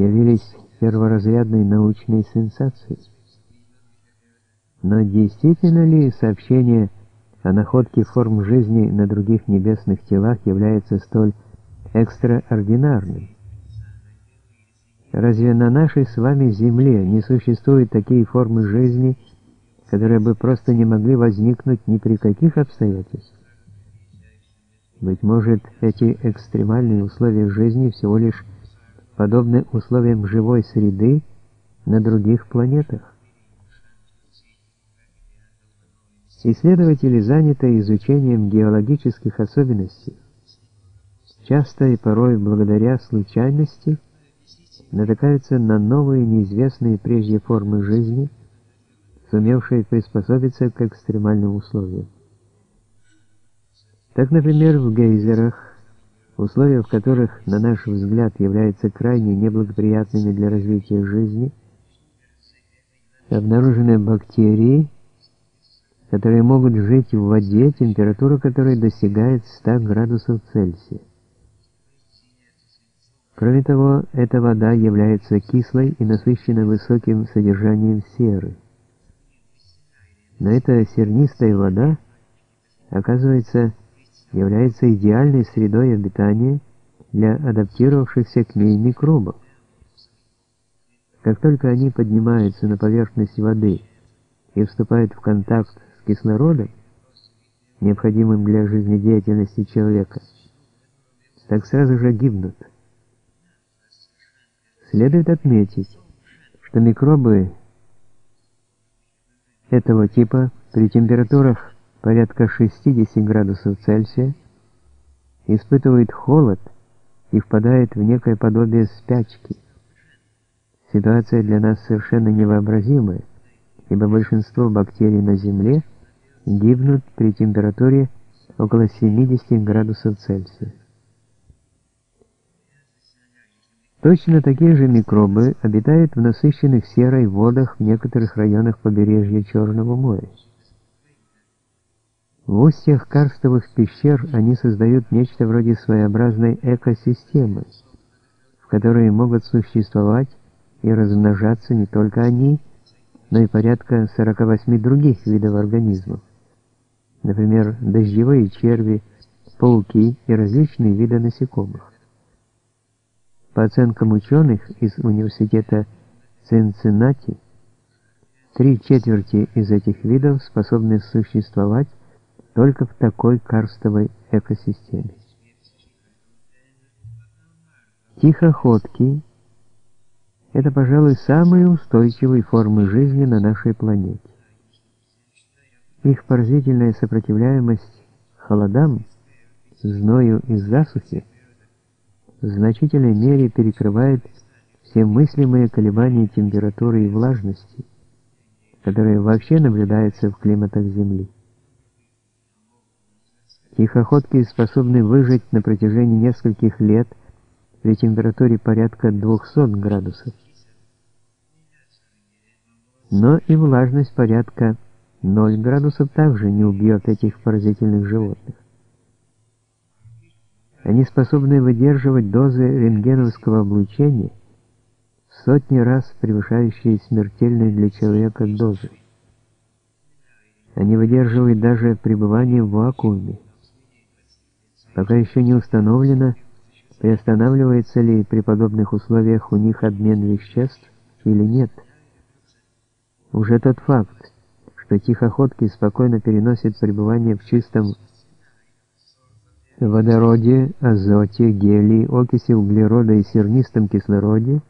явились перворазрядной научной сенсацией. Но действительно ли сообщение о находке форм жизни на других небесных телах является столь экстраординарным? Разве на нашей с вами Земле не существуют такие формы жизни, которые бы просто не могли возникнуть ни при каких обстоятельствах? Быть может, эти экстремальные условия жизни всего лишь подобны условиям живой среды на других планетах? Исследователи заняты изучением геологических особенностей. Часто и порой благодаря случайности – натыкаются на новые неизвестные прежде формы жизни, сумевшие приспособиться к экстремальным условиям. Так, например, в гейзерах, условия в которых, на наш взгляд, являются крайне неблагоприятными для развития жизни, обнаружены бактерии, которые могут жить в воде, температура которой достигает 100 градусов Цельсия. Кроме того, эта вода является кислой и насыщена высоким содержанием серы. Но эта сернистая вода, оказывается, является идеальной средой обитания для адаптировавшихся к ней микробов. Как только они поднимаются на поверхность воды и вступают в контакт с кислородом, необходимым для жизнедеятельности человека, так сразу же гибнут. Следует отметить, что микробы этого типа при температурах порядка 60 градусов Цельсия испытывают холод и впадают в некое подобие спячки. Ситуация для нас совершенно невообразимая, ибо большинство бактерий на Земле гибнут при температуре около 70 градусов Цельсия. Точно такие же микробы обитают в насыщенных серой водах в некоторых районах побережья Черного моря. В устьях карстовых пещер они создают нечто вроде своеобразной экосистемы, в которой могут существовать и размножаться не только они, но и порядка 48 других видов организмов, например, дождевые черви, пауки и различные виды насекомых. По оценкам ученых из университета Цинциннати, три четверти из этих видов способны существовать только в такой карстовой экосистеме. Тихоходки – это, пожалуй, самые устойчивые формы жизни на нашей планете. Их поразительная сопротивляемость холодам, зною и засухе в значительной мере перекрывает все мыслимые колебания температуры и влажности, которые вообще наблюдаются в климатах Земли. Тихоходки способны выжить на протяжении нескольких лет при температуре порядка 200 градусов. Но и влажность порядка 0 градусов также не убьет этих поразительных животных. Они способны выдерживать дозы рентгеновского облучения, сотни раз превышающие смертельные для человека дозы. Они выдерживают даже пребывание в вакууме. Пока еще не установлено, приостанавливается ли при подобных условиях у них обмен веществ или нет. Уже тот факт, что тихоходки спокойно переносят пребывание в чистом водороде, азоте, гелии, окиси углерода и сернистом кислороде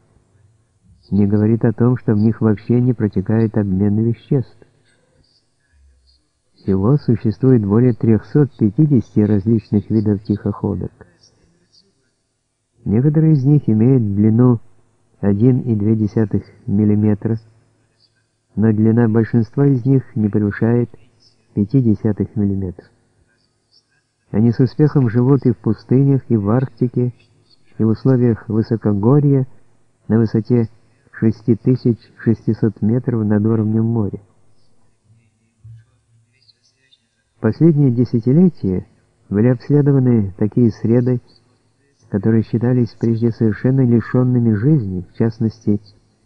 не говорит о том, что в них вообще не протекает обмен веществ. Всего существует более 350 различных видов тихоходок. Некоторые из них имеют длину 1,2 мм, но длина большинства из них не превышает 0,5 мм. Они с успехом живут и в пустынях, и в Арктике, и в условиях высокогорья на высоте 6600 метров над уровнем моря. Последние десятилетия были обследованы такие среды, которые считались прежде совершенно лишенными жизни, в частности,